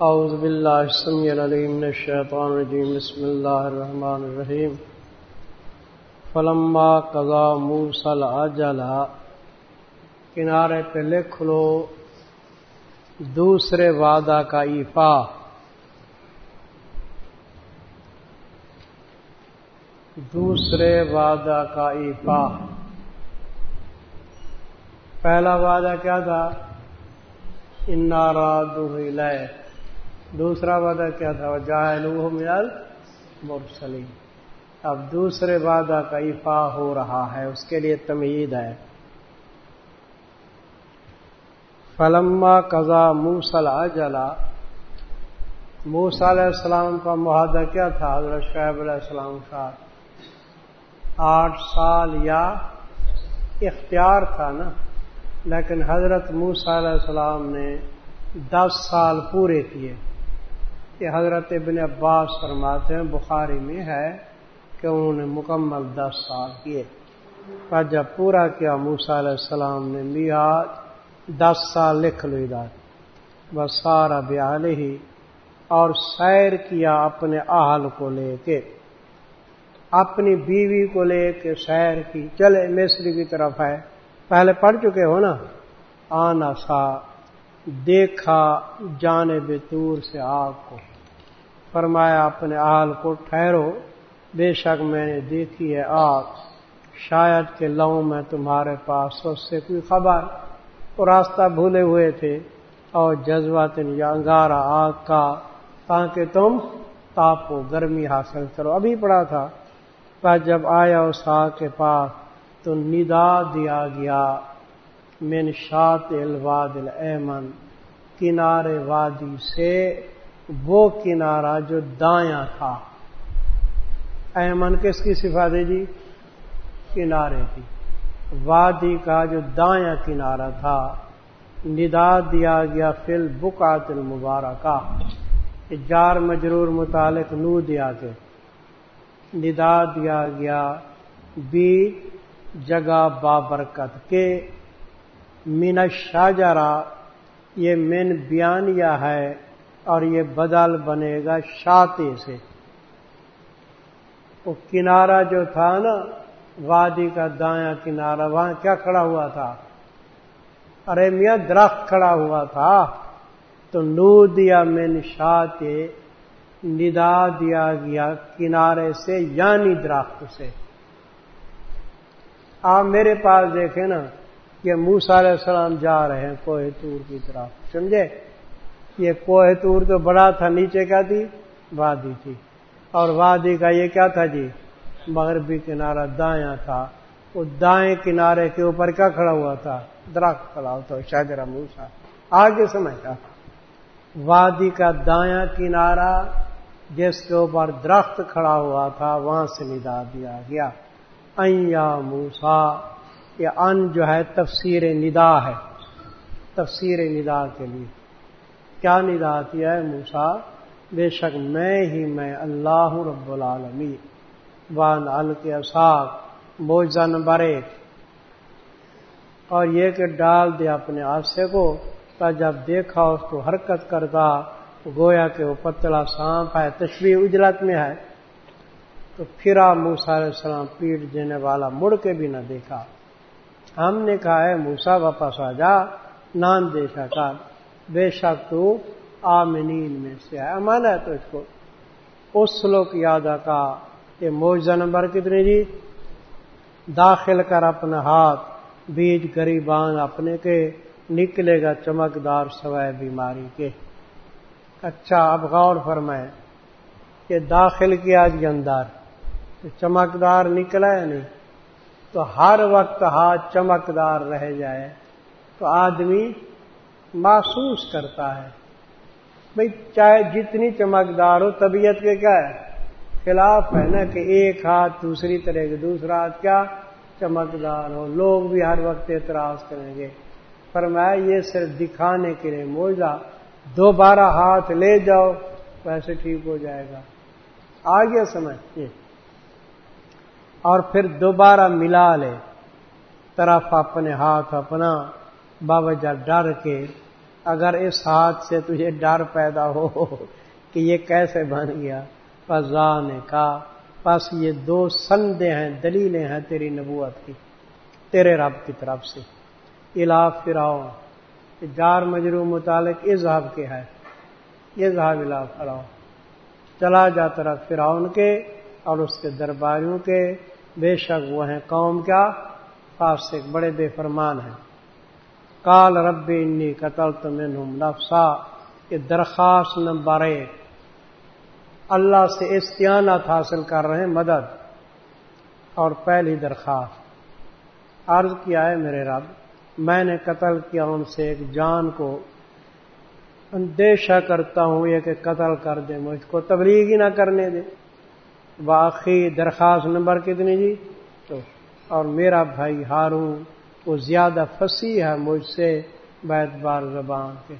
اعوذ باللہ السمیع العلیم من الشیطان الرجیم، بسم اللہ الرحمن الرحیم۔ فلما قضا موسى العجل، کنارے پہ لکھ لو، دوسرے وعدہ کا ایفا۔ دوسرے وعدہ کا ایفا۔ پہلا وعدہ کیا تھا؟ انارا دلے دوسرا وعدہ کیا تھا؟ جاہلو مل مرسلی اب دوسرے وعدہ کا افا ہو رہا ہے، اس کے لیے تمید ہے۔ فلما قضا موسل اجلا موسا علیہ السلام کا معاہدہ کیا تھا؟ حضرت شعیب علیہ السلام کا۔ آٹھ سال یا اختیار تھا نا، لیکن حضرت موسا علیہ السلام نے دس سال پورے کیے۔ کہ حضرت ابن عباس فرماتے ہیں، بخاری میں ہے کہ انہوں نے مکمل دس سال کیے۔ پر جب پورا کیا موسا علیہ السلام نے لیا دس سال لکھ لو ادھر بس سارا بیال ہی اور سیر کیا اپنے اہل کو لے کے۔ اپنی بیوی کو لے کے سیر کی۔ چلے، مصری کی طرف ہے۔ پہلے پڑھ چکے ہو نا؟ آنا سا، دیکھا جانے بے سے آگ کو۔ فرمایا، اپنے آل کو ٹھہرو۔ بے شک میں نے دیکھی ہے آگ۔ شاید کہ لو میں تمہارے پاس اس سے کوئی خبر۔ وہ راستہ بھولے ہوئے تھے۔ اور جذبات یا انگارا آگ کا، تاکہ تم تاپو۔ گرمی حاصل کرو۔ ابھی پڑا تھا۔ پر جب آیا اس آگ کے پاس، تو ندا دیا گیا۔ من شاط الواد الایمن۔ کنارے وادی سے وہ کنارہ جو دایاں تھا۔ ایمن کس کی صفات ہے جی؟ کنارے کی۔ وادی کا جو دایاں کنارہ تھا، ندا دیا گیا فل بکات المبارکہ۔ جار مجرور متعلق نو دیا کے ندا دیا گیا بی جگہ بابرکت کے۔ من شاجرا یہ من بیانیہ ہے۔ اور یہ بدل بنے گا شاطے سے۔ وہ کنارہ جو تھا نا، وادی کا دایاں کنارہ، وہاں کیا کھڑا ہوا تھا؟ ارے میاں، درخت کھڑا ہوا تھا۔ تو نو دیا میں نشاط ندا دیا گیا کنارے سے یعنی درخت سے۔ آپ میرے پاس دیکھیں نا کہ موسا علیہ السلام جا رہے ہیں کوہ تور کی طرف، سمجھے؟ یہ کوہ تور تو بڑا تھا، نیچے کیا تھی، وادی تھی۔ اور وادی کا یہ کیا تھا جی؟ مغربی کنارہ دایاں تھا۔ وہ دائیں کنارے کے اوپر کیا کھڑا ہوا تھا۔ درخت کھڑا ہوتا شاید موسا آگے سمجھتا۔ وادی کا دایاں کنارہ جس کے اوپر درخت کھڑا ہوا تھا، وہاں سے ندا دیا گیا۔ ایا موسا یہ ان جو ہے تفسیر ندا ہے۔ تفسیر ندا کے لیے۔ کیا نداتی ہے موسا بے شک میں ہی میں اللہ رب العالمی وان ال کے اصاق موجہ نمبر ایک۔ اور یہ کہ ڈال دیا اپنے حادثے کو، تا جب دیکھا اس کو حرکت کرتا، گویا کہ وہ پتلا سانپ ہے تشریح اجلت میں ہے۔ تو پھر آپ موسا علیہ السلام پیٹ دینے والا مڑ کے بھی نہ دیکھا۔ ہم نے کہا ہے موسا واپس آ جا، نان دے سکا بے شک تو آمنین میں سے ہے۔ امان ہے تو اس کو۔ اس سلوک یادہ کا یہ موجہ نمبر کتنے جی؟ داخل کر اپنا ہاتھ، بیج گریبان اپنے کے نکلے گا چمکدار سوائے بیماری کے۔ اچھا اب غور فرمائے کہ داخل کیا جی اندر؟ چمکدار نکلا ہے نہیں؟ تو ہر وقت ہاتھ چمکدار رہ جائے۔ تو آدمی محسوس کرتا ہے۔ بھائی چاہے جتنی چمکدار ہو، طبیعت کے کیا ہے؟ خلاف ہے نا کہ ایک ہاتھ دوسری طرح کے دوسرا ہاتھ کیا چمکدار ہو۔ لوگ بھی ہر وقت اعتراض کریں گے۔ پر میں یہ صرف دکھانے کے لیے موجہ۔ دوبارہ ہاتھ لے جاؤ، ویسے ٹھیک ہو جائے گا۔ آگے سمجھ اور پھر دوبارہ ملا لے۔ طرف اپنے ہاتھ اپنا، باوجہ ڈر کے اگر اس ہاتھ سے تجھے ڈر پیدا ہو کہ یہ کیسے بن گیا فضا نے کہا بس یہ دو سندے ہیں، دلیلیں ہیں تیری نبوت کی، تیرے رب کی طرف سے۔ الا فراؤ جار مجرو متعلق اظہب کے ہے۔ اظہب الا فراؤ چلا جا طرف فراؤن کے اور اس کے درباریوں کے۔ بے شک وہ ہیں قوم کیا؟ فاسق، بڑے بے فرمان ہیں۔ کال رب انی قتل تمن نفسا، یہ درخواست نمبر ایک اللہ سے استعانت حاصل کر رہے ہیں مدد۔ اور پہلی درخواست، عرض کیا ہے میرے رب، میں نے قتل کیا ان سے، ایک جان کو۔ اندیشہ کرتا ہوں یہ کہ قتل کر دے، مجھ کو تبلیغ ہی نہ کرنے دے۔ باقی درخواست نمبر کتنی جی؟ تو، اور میرا بھائی ہارون۔ وہ زیادہ پھنسی ہے مجھ سے، بیت بار زبان کے۔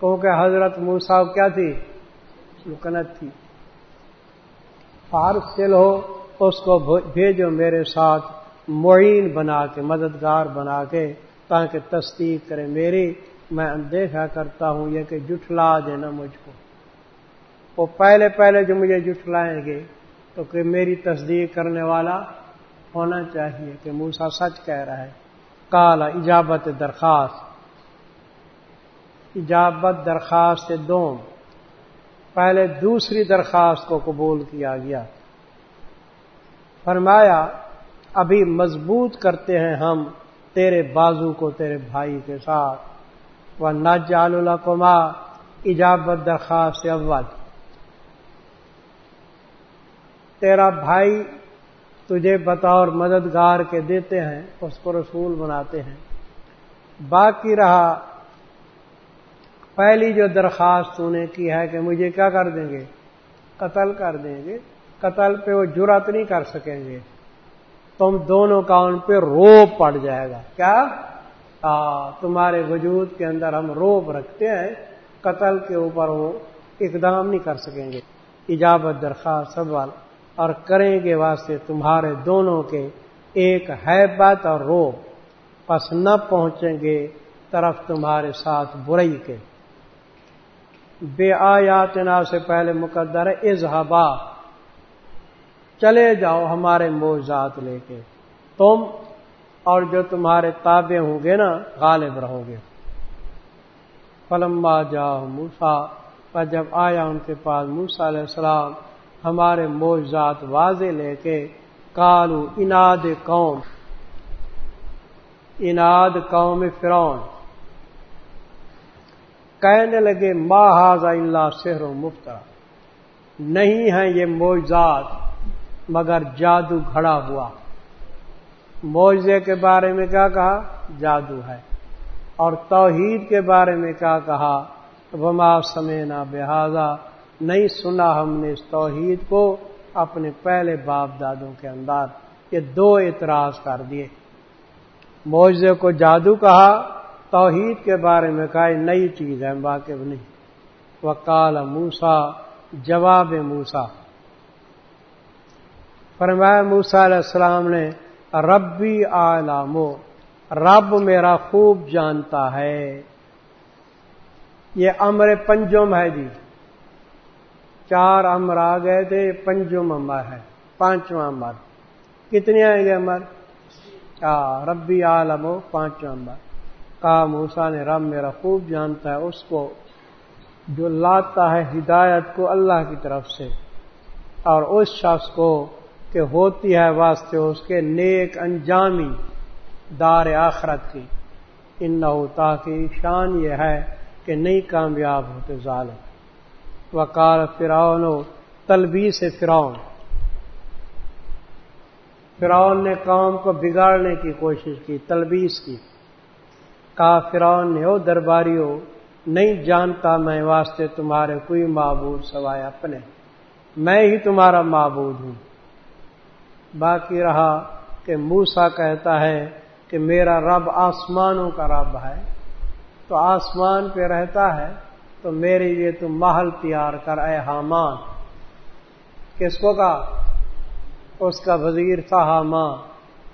کیونکہ حضرت موسا کیا تھی؟ سلکنت تھی۔ فارسل ہو، اس کو بھیجو میرے ساتھ، معین بنا کے مددگار بنا کے تاکہ تصدیق کرے میری۔ میں اندیشہ کرتا ہوں یہ کہ جٹلا دینا مجھ کو۔ وہ پہلے پہلے جو مجھے جٹلائیں گے، تو کہ میری تصدیق کرنے والا ہونا چاہیے کہ موسا سچ کہہ رہا ہے۔ کالا ایجابت درخواست. ایجابت درخواست سے دوم، پہلے دوسری درخواست کو قبول کیا گیا۔ فرمایا، ابھی مضبوط کرتے ہیں ہم تیرے بازو کو تیرے بھائی کے ساتھ۔ وہ نجال القما ایجابت درخواست اول۔ تیرا بھائی تجھے بطور مددگار کے دیتے ہیں اس کو رسول بناتے ہیں۔ باقی رہا پہلی جو درخواست نے کی ہے کہ مجھے کیا کر دیں گے؟ قتل کر دیں گے۔ قتل پہ وہ جرت نہیں کر سکیں گے۔ تم دونوں کا ان پہ روب پڑ جائے گا۔ کیا؟ آ, تمہارے وجود کے اندر ہم روب رکھتے ہیں۔ قتل کے اوپر وہ اقدام نہیں کر سکیں گے۔ ایجابت درخواست سوال اور کریں گے واسطے تمہارے دونوں کے ایک ہے اور رو پس نہ پہنچیں گے طرف تمہارے ساتھ برئی کے۔ بے آیاتنا سے پہلے مقدر اظہبا چلے جاؤ ہمارے موجات لے کے۔ تم اور جو تمہارے تابع ہوں گے نا، غالب رہو گے۔ فلما جاؤ موسا پر جب آیا ان کے پاس موسا علیہ السلام ہمارے موجات واضح لے کے کالو اناد قوم اناد قوم فرون کہنے لگے ماہاز اللہ سحر و مفتا نہیں ہے یہ موجات مگر جادو گھڑا ہوا۔ موجے کے بارے میں کیا کہا؟ جادو ہے۔ اور توحید کے بارے میں کیا کہا؟ وما سمینا بحاظہ نہیں سنا ہم نے اس توحید کو اپنے پہلے باپ دادوں کے اندر، یہ دو اعتراض کر دیے۔ معجزے کو جادو کہا، توحید کے بارے میں کہا نئی چیز ہے، واقف نہیں۔ وکال موسا جواب موسا فرمایا موسا علیہ السلام نے، ربی عالمو رب میرا خوب جانتا ہے۔ یہ امر پنجم ہے جی۔ چار امر آ گئے تھے، پنجم امر ہے، پانچواں امر۔ کتنے آئیں گے امر؟ چار ربی عالم ہو، پانچواں امر۔ کا موسا نے، رب میرا خوب جانتا ہے، اس کو جو لاتا ہے ہدایت کو اللہ کی طرف سے۔ اور اس شخص کو کہ ہوتی ہے واسطے اس کے نیک انجامی دار آخرت کی۔ ان نہ تاکہ شان یہ ہے کہ نہیں کامیاب ہوتے ظالم۔ وکال فراؤن تلبی سے فراؤن فراؤن نے قوم کو بگاڑنے کی کوشش کی، تلبیس کی۔ کہا، فرعون نے ہو درباری ہو نہیں جانتا میں واسطے تمہارے کوئی معبود سوائے اپنے۔ میں ہی تمہارا معبود ہوں۔ باقی رہا کہ موسا کہتا ہے کہ میرا رب آسمانوں کا رب ہے۔ تو آسمان پہ رہتا ہے تو میرے لیے تم محل تیار کر، اے حامان۔ کس کو کہا؟ اس کا وزیر تھا حامان۔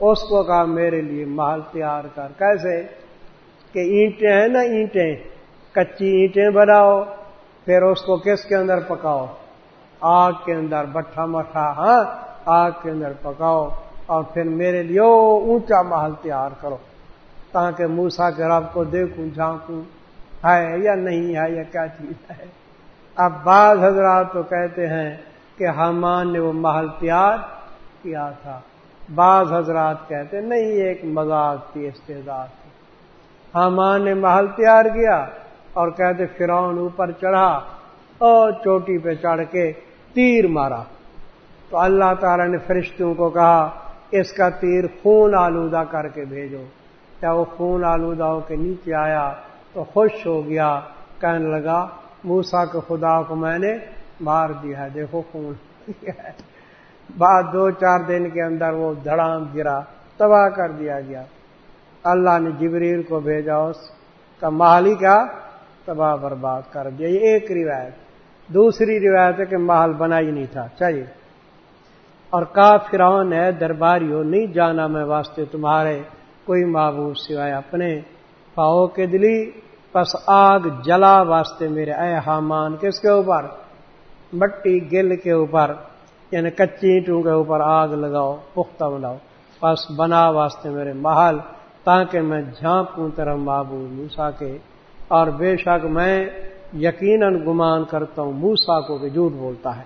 اس کو کہا، میرے لیے محل تیار کر۔ کیسے؟ کہ اینٹیں ہیں نا اینٹیں۔ کچی اینٹیں بناؤ، پھر اس کو کس کے اندر پکاؤ؟ آگ کے اندر۔ بٹھا مٹھا ہاں؟ آگ کے اندر پکاؤ اور پھر میرے لیے اونچا محل تیار کرو۔ تاکہ موسا کے رب کو دیکھوں، جھانکوں۔ ہے یا نہیں ہے یا کیا چیز ہے۔ اب بعض حضرات تو کہتے ہیں کہ حمان نے وہ محل تیار کیا تھا۔ بعض حضرات کہتے نہیں ایک مذاق تھی، استعداد تھی۔ حمان نے محل تیار کیا اور کہتے فرعون اوپر چڑھا اور چوٹی پہ چڑھ کے تیر مارا۔ تو اللہ تعالی نے فرشتوں کو کہا، اس کا تیر خون آلودہ کر کے بھیجو۔ کیا وہ خون آلودہ ہو کے نیچے آیا؟ تو خوش ہو گیا۔ کہنے لگا موسا کے خدا کو میں نے مار دیا ہے۔ دیکھو خون بعد دو چار دن کے اندر وہ دھڑام گرا، تباہ کر دیا گیا۔ اللہ نے جبریل کو بھیجا، اس کا محل کا تباہ برباد کر دیا۔ یہ ایک روایت۔ دوسری روایت ہے کہ محل بنا ہی نہیں تھا۔ چاہیے۔ اور کا فرعون ہے درباری ہو نہیں جانا میں واسطے تمہارے کوئی معبود سوائے اپنے۔ پاؤ کے دلی پس آگ جلا واسطے میرے اے حامان، کس کے اوپر؟ مٹی گل کے اوپر یعنی کچی اینٹوں کے اوپر آگ لگاؤ، پختہ بناؤ۔ پس بنا واسطے میرے محل، تاکہ میں جھانپوں طرح معبود موسا کے۔ اور بے شک میں یقیناً گمان کرتا ہوں موسا کو کہ جھوٹ بولتا ہے۔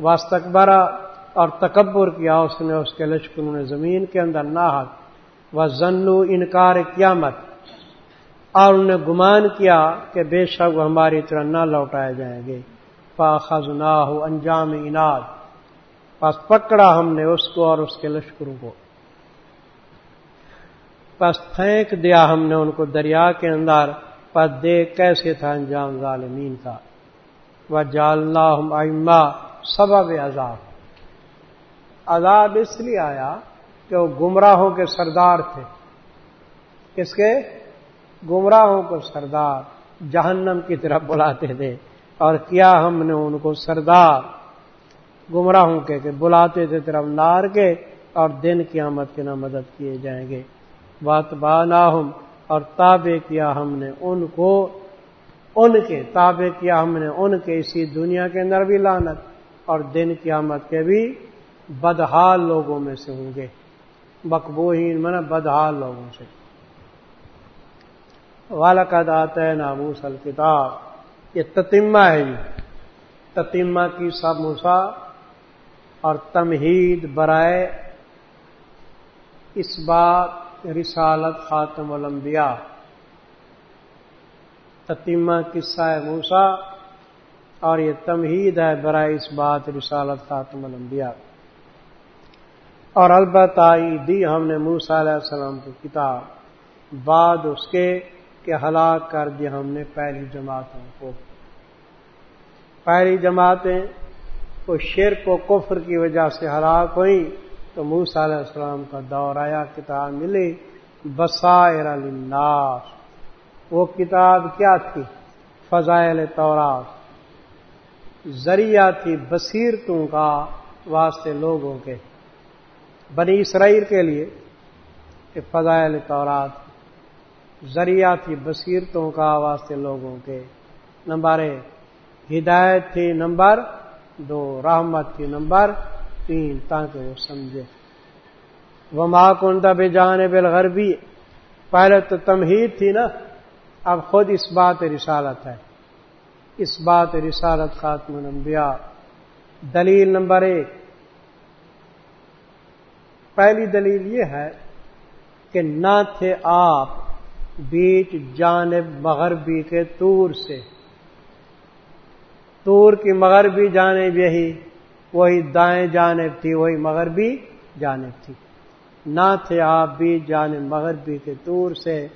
واستقبرا اور تکبر کیا اس نے، اس کے لشکروں نے زمین کے اندر ناحق و زنو انکار قیامت اور انہوں نے گمان کیا کہ بے شک وہ ہماری طرح نہ لوٹائے جائیں گے۔ پا خز نہ ہو انجام اناد پس پکڑا ہم نے اس کو اور اس کے لشکروں کو۔ پس پھینک دیا ہم نے ان کو دریا کے اندر۔ پس دیکھ کیسے تھا انجام ظالمین کا۔ وہ جالنا ہم سبب عذاب۔ عذاب اس لیے آیا کہ وہ گمراہوں کے سردار تھے۔ کس کے گمراہوں کو سردار جہنم کی طرف بلاتے تھے اور کیا ہم نے ان کو سردار گمراہوں کے کہ بلاتے تھے طرف نار کے اور دن قیامت کے نہ مدد کیے جائیں گے۔ بات بانا اور تابع کیا ہم نے ان کو، ان کے، تابع کیا ہم نے ان کے اسی دنیا کے اندر بھی لانت اور دن قیامت کے بھی بدحال لوگوں میں سے ہوں گے۔ مقبوہین من بدحال لوگوں سے۔ والا کا دات ہے ناموس الکتاب، یہ تتیمہ ہے جی تتیمہ کی سب موسا اور تمہید برائے اس بات رسالت خاتم الانبیاء۔ تتیمہ قصہ ہے موسا اور یہ تمہید ہے برائے اس بات رسالت خاتم الانبیاء۔ اور البتہ دی ہم نے موسا علیہ السلام کی کتاب، بعد اس کے کہ ہلاک کر دیا ہم نے پہلی جماعتوں کو۔ پہلی جماعتیں کو شرک و کفر کی وجہ سے ہلاک ہوئی تو موسا علیہ السلام کا دور آیا، کتاب ملی بسائر الناس وہ کتاب کیا تھی؟ فضائل تورات۔ ذریعہ تھی بصیرتوں کا واسطے لوگوں کے۔ بنی اسرائیل کے لیے کہ فضائل تورات۔ ذریعہ تھی بصیرتوں کا واسطے لوگوں کے نمبر ایک، ہدایت تھی نمبر دو، رحمت تھی نمبر تین، تاکہ وہ سمجھے۔ وہ ماں کن بے جانے الغربی پہلے تو تمہید تھی نا، اب خود اس بات رسالت ہے۔ اس بات رسالت خاتم الانبیاء۔ دلیل نمبر ایک۔ پہلی دلیل یہ ہے کہ نہ تھے آپ بیچ جانب مغربی کے تور سے۔ تور کی مغربی جانب یہی، وہی دائیں جانب تھی، وہی مغربی جانب تھی۔ نہ تھے آپ بھی جانب مغربی کے تور سے،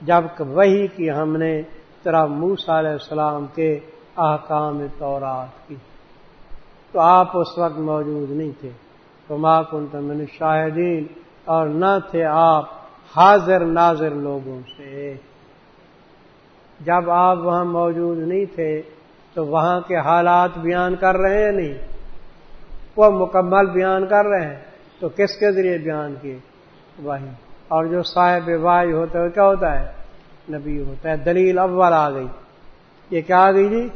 جب وہی کی ہم نے طرح موسا علیہ السلام کے احکام تورات کی۔ تو آپ اس وقت موجود نہیں تھے۔ تو ماں کن تمن شاہدین اور نہ تھے آپ حاضر ناظر لوگوں سے۔ جب آپ وہاں موجود نہیں تھے، تو وہاں کے حالات بیان کر رہے ہیں نہیں؟ وہ مکمل بیان کر رہے ہیں، تو کس کے ذریعے بیان کیے؟ وہی۔ اور جو صاحب وائی ہوتا ہے کیا ہوتا ہے؟ نبی ہوتا ہے۔ دلیل اول آ گئی۔ یہ کیا آ گئی جی؟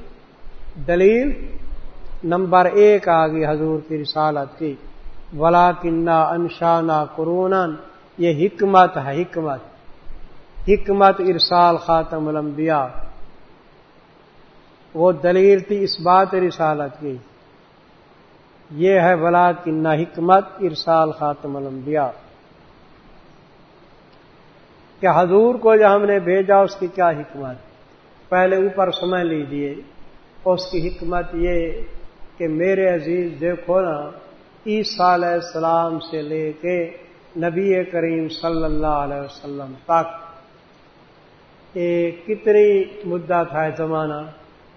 دلیل نمبر ایک آ گئی حضور کی رسالت کی۔ ولا کنہ انشانہ قرون یہ حکمت ہے، حکمت۔ حکمت ارسال خاتم الانبیاء۔ وہ دلیل تھی اس بات رسالت کی۔ یہ ہے ولا کنہ حکمت، ارسال خاتم الانبیاء۔ کہ حضور کو جو ہم نے بھیجا، اس کی کیا حکمت؟ پہلے اوپر سمجھ لیجیے اس کی حکمت یہ کہ میرے عزیز دیکھو نا، عیسیٰ علیہ السلام سے لے کے نبی کریم صلی اللہ علیہ وسلم تک ایک کتنی مدعا تھا زمانہ؟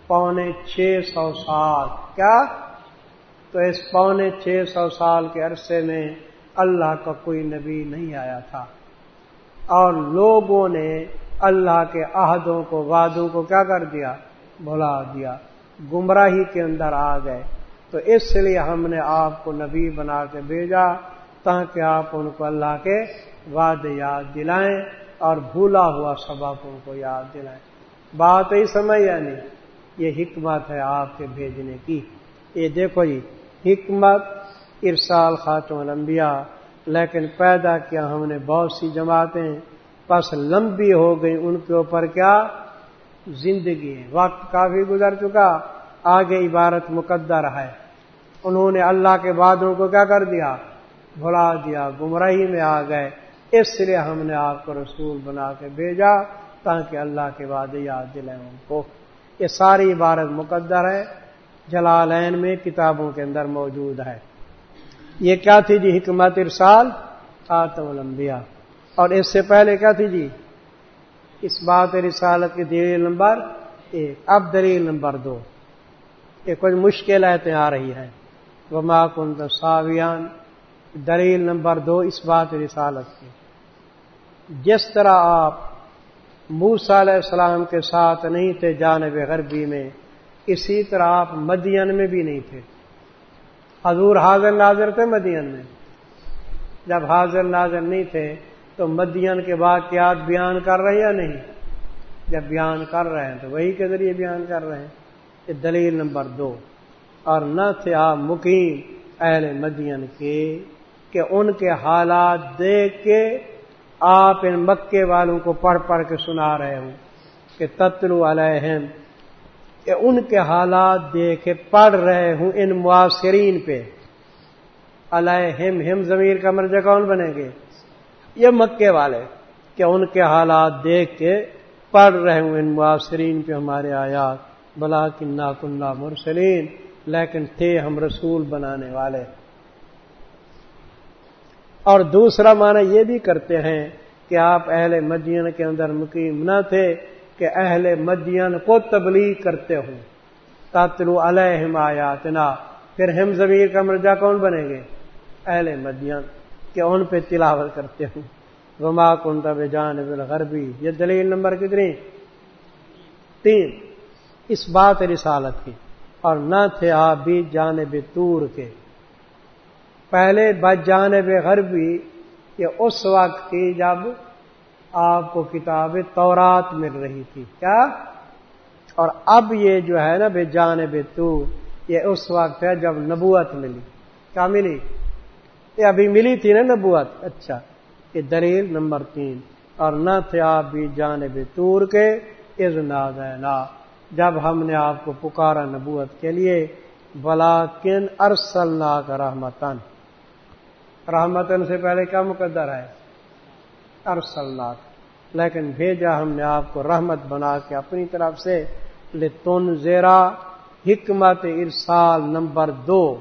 پونے چھ سو سال۔ کیا؟ تو اس پونے چھ سو سال کے عرصے میں اللہ کا کوئی نبی نہیں آیا تھا۔ اور لوگوں نے اللہ کے عہدوں کو، وعدوں کو کیا کر دیا؟ بھلا دیا۔ گمراہی کے اندر آ گئے۔ تو اس لیے ہم نے آپ کو نبی بنا کے بھیجا۔ تاکہ آپ ان کو اللہ کے وعدے یاد دلائیں اور بھولا ہوا سبق ان کو یاد دلائیں۔ بات ہی سمجھ یا نہیں یہ حکمت ہے آپ کے بھیجنے کی۔ یہ دیکھو جی حکمت ارسال خاتون الانبیاء، لیکن پیدا کیا ہم نے بہت سی جماعتیں، پس لمبی ہو گئی ان کے اوپر کیا؟ زندگی وقت کافی گزر چکا، آگے عبارت مقدر ہے۔ انہوں نے اللہ کے بعدوں کو کیا کر دیا؟ بھلا دیا، گمراہی میں آ گئے۔ اس لیے ہم نے آپ کو رسول بنا کے بھیجا تاکہ اللہ کے بعد یاد دلائیں ان کو۔ یہ ساری عبارت مقدر ہے، جلالین میں کتابوں کے اندر موجود ہے۔ یہ کیا تھی جی؟ حکمت ارسال آتم الانبیاء۔ اور اس سے پہلے کیا تھی جی؟ اس بات رسالت کی دلیل نمبر ایک۔ اب دلیل نمبر دو۔ یہ کچھ مشکل ایتیں آ رہی ہیں۔ وہ ماکن ساویان دلیل نمبر دو اس بات رسالت کی۔ جس طرح آپ موسا علیہ السلام کے ساتھ نہیں تھے جانب غربی میں، اسی طرح آپ مدین میں بھی نہیں تھے۔ حضور حاضر ناظر تھے مدین میں۔ جب حاضر ناظر نہیں تھے تو مدین کے واقعات بیان کر رہے یا نہیں؟ جب بیان کر رہے ہیں تو وہی کے ذریعے بیان کر رہے ہیں۔ یہ دلیل نمبر دو۔ اور نہ تھے آپ مقیم اہل مدین کے۔ کہ ان کے حالات دیکھ کے آپ ان مکے والوں کو پڑھ پڑھ کے سنا رہے ہوں کہ تتلو علیہم، کہ ان کے حالات دیکھے پڑھ رہے ہوں ان معاصرین پہ۔ علیہم، ہم ضمیر کا مرجع کون بنے گے؟ یہ مکے والے، کہ ان کے حالات دیکھ کے پڑھ رہے ہوں ان معاصرین پہ ہمارے آیات۔ بلا کنہ کنہ مرسلین لیکن تھے ہم رسول بنانے والے۔ اور دوسرا معنی یہ بھی کرتے ہیں کہ آپ اہل مدین کے اندر مقیم نہ تھے کہ اہل مدین کو تبلیغ کرتے ہوں۔ تاتلو علیہم آیات نا پھر ہم ضمیر کا مرجع کون بنے گے؟ اہل مدین کہ ان پہ تلاوت کرتے ہوں۔ وما کن تب جان بالغربی یہ دلیل نمبر کتنی؟ تین۔ اس بات رسالت کی۔ اور نہ تھے آپ بھی جانب تور کے۔ پہلے بچ جانب غربی یہ اس وقت کی جب آپ کو کتاب تورات مل رہی تھی، کیا؟ اور اب یہ جو ہے نا بے جان بے تو، یہ اس وقت ہے جب نبوت ملی۔ کیا ملی؟ یہ ابھی ملی تھی نا نبوت۔ اچھا یہ دلیل نمبر تین۔ اور نہ تھے آپ بھی جان بے تور کے از نا جب ہم نے آپ کو پکارا نبوت کے لیے بلا کن ارسل کا رحمتن رحمتن سے پہلے کیا مقدر ہے؟ ارسل لیکن بھیجا ہم نے آپ کو رحمت بنا کے اپنی طرف سے، لتن زیرا، حکمت ارسال نمبر دو۔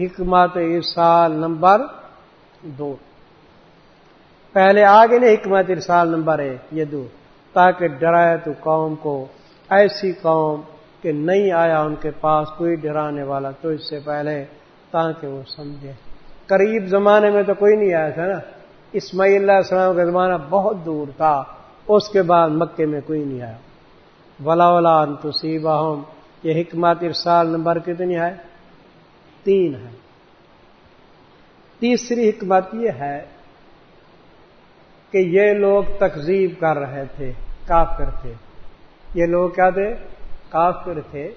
حکمت ارسال نمبر دو۔ پہلے آگے نہیں حکمت ارسال نمبر ایک، یہ دو، تاکہ ڈرائے تو قوم کو، ایسی قوم کہ نہیں آیا ان کے پاس کوئی ڈرانے والا تو اس سے پہلے تاکہ وہ سمجھے۔ قریب زمانے میں تو کوئی نہیں آیا تھا نا۔ اسماعیل اللہ السلام کا زمانہ بہت دور تھا۔ اس کے بعد مکے میں کوئی نہیں آیا۔ ولا ولا تصیبہ یہ حکمت ارسال نمبر کتنی ہے؟ تین ہے۔ تیسری حکمت یہ ہے کہ یہ لوگ تقزیب کر رہے تھے، کافر تھے۔ یہ لوگ کیا تھے؟ کافر تھے۔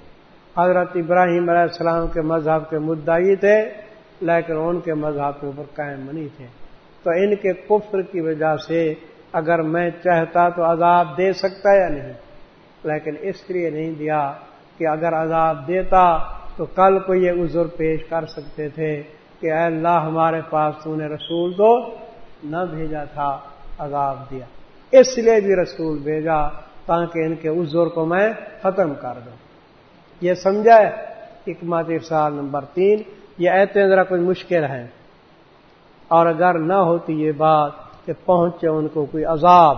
حضرت ابراہیم علیہ السلام کے مذہب کے مدعی تھے، لیکن ان کے مذہب کے اوپر قائم نہیں تھے۔ تو ان کے کفر کی وجہ سے اگر میں چاہتا تو عذاب دے سکتا یا نہیں؟ لیکن اس لیے نہیں دیا کہ اگر عذاب دیتا تو کل کو یہ عذر پیش کر سکتے تھے کہ اے اللہ ہمارے پاس تو نے رسول تو نہ بھیجا تھا، عذاب دیا۔ اس لیے بھی رسول بھیجا تاکہ ان کے عذر کو میں ختم کر دوں۔ یہ سمجھا ہے حکمت ارسال نمبر تین، یہ ایتے ذرا کوئی مشکل ہے۔ اور اگر نہ ہوتی یہ بات کہ پہنچے ان کو کوئی عذاب،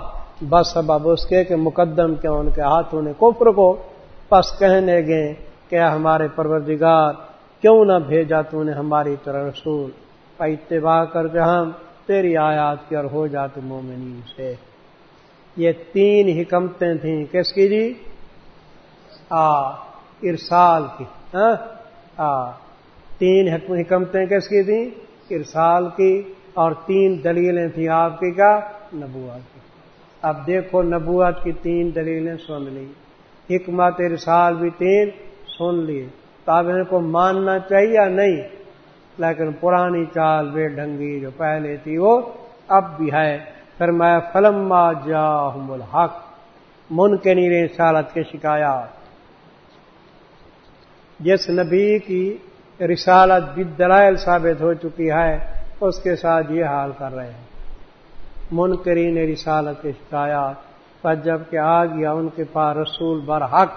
بس سبب اس کے کہ مقدم کیا ان کے ہاتھوں نے کفر کو پس کہنے گئے کہ ہمارے پروردگار، کیوں نہ بھیجا تو نے ہماری طرح رسول؟ اتباع کر کے ہم، تیری آیات کی اور ہو جاتے مومنی سے۔ یہ تین حکمتیں تھیں۔ کس کی جی؟ آ، ارسال کی۔ ہاں؟ تین حکمتیں کس کی تھیں؟ ارسال کی۔ اور تین دلیلیں تھیں آپ کی کا نبوت کی۔ اب دیکھو نبوت کی تین دلیلیں سن لی۔ حکمت ارسال بھی تین سن لی۔ تو اب ان کو ماننا چاہیے یا نہیں؟ لیکن پرانی چال بے ڈھنگی جو پہلے تھی وہ اب بھی ہے۔ پھر میں فلم جا الحق من کے نیرے سالت کے شکایات۔ جس نبی کی رسالت بدلائل ثابت ہو چکی ہے، اس کے ساتھ یہ حال کر رہے ہیں۔ منکرین رسالت کے شکایات، پر جبکہ آ گیا ان کے پاس رسول برحق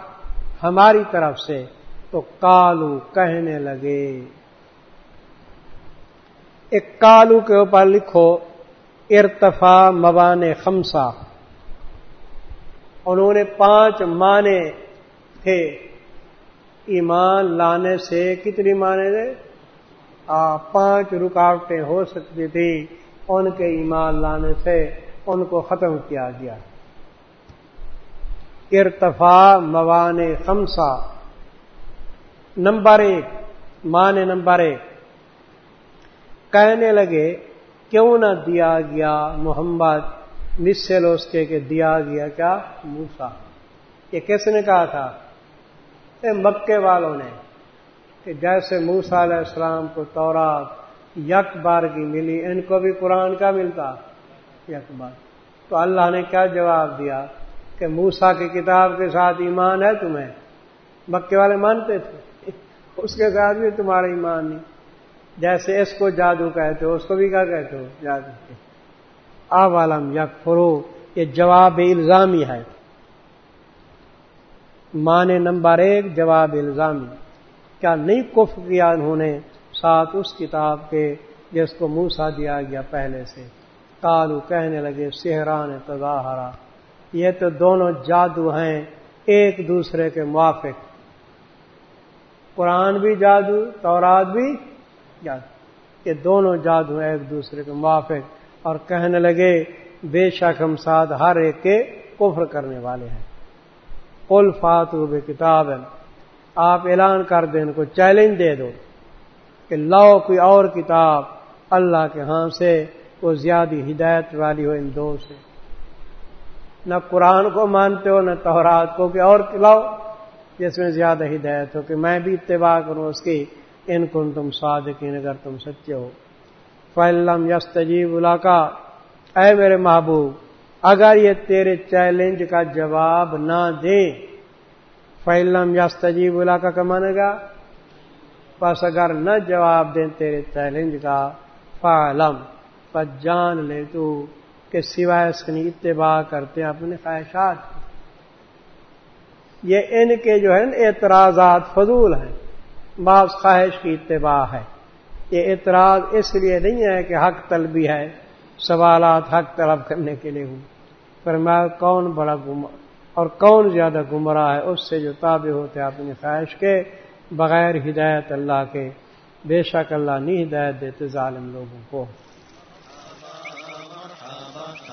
ہماری طرف سے، تو کالو کہنے لگے۔ ایک کالو کے اوپر لکھو ارتفا موان خمسا انہوں نے پانچ مانے تھے۔ ایمان لانے سے کتنی مانے تھے؟ پانچ رکاوٹیں ہو سکتی تھی۔ ان کے ایمان لانے سے ان کو ختم کیا گیا۔ ارتفا موان خمسا نمبر ایک مان نمبر ایک۔ کہنے لگے کیوں نہ دیا گیا محمد مسل اس کے دیا گیا کیا؟ موسا یہ کس نے کہا تھا؟ مکے والوں نے کہ جیسے موسا علیہ السلام کو تورات یک بار کی ملی، ان کو بھی قرآن کا ملتا۔ یک بار تو اللہ نے کیا جواب دیا؟ کہ موسا کی کتاب کے ساتھ ایمان ہے تمہیں؟ مکے والے مانتے تھے۔ اس کے ساتھ بھی تمہارا ایمان نہیں۔ جیسے اس کو جادو کہتے ہو، اس کو بھی کیا کہتے ہو؟ جادو۔ آب عالم یک فرو، یہ جواب الزامی ہے۔ معنی نمبر ایک، جواب الزامی۔ کیا نہیں کف کیا انہوں نے؟ ساتھ اس کتاب کے جس کو موسا دیا گیا پہلے سے۔ کالو کہنے لگے سہران تظاہرا یہ تو دونوں جادو ہیں، ایک دوسرے کے موافق۔ قرآن بھی جادو، تورات بھی جادو یہ دونوں جادو ہیں ایک دوسرے کے موافق اور کہنے لگے، بے شک ہم ساتھ ہر ایک کے کفر کرنے والے ہیں۔ قل فاتو بے کتاب آپ اعلان کر دیں، ان کو چیلنج دے دو کہ لاؤ کوئی اور کتاب اللہ کے ہاں سے، وہ زیادہ ہدایت والی ہو ان دو سے۔ نہ قرآن کو مانتے ہو، نہ تورات کو، کہ اور لاؤ جس میں زیادہ ہدایت ہو، کہ میں بھی اتباع کروں، اس کی ان کو تم صادقین، اگر تم سچے ہو۔ فلم یس تجیب کا اے میرے محبوب، اگر یہ تیرے چیلنج کا جواب نہ دے فیلم یا تجیب اللہ کا کمانے گا بس اگر نہ جواب دیں تیرے چیلنج کا، فعلم، پس جان لے تو کہ سوائے سنی اتباع کرتے ہیں اپنے خواہشات۔ یہ ان کے جو ہے اعتراضات فضول ہیں۔ بعض خواہش کی اتباع ہے۔ یہ اعتراض اس لیے نہیں ہے کہ حق طلبی ہے، سوالات حق طلب کرنے کے لیے ہوں۔ پر میں کون بڑا گم، اور کون زیادہ گمراہ ہے؟ اس سے جو تابع ہوتے اپنی خواہش کے بغیر ہدایت اللہ کے، بے شک اللہ نہیں ہدایت دیتے، ظالم لوگوں کو۔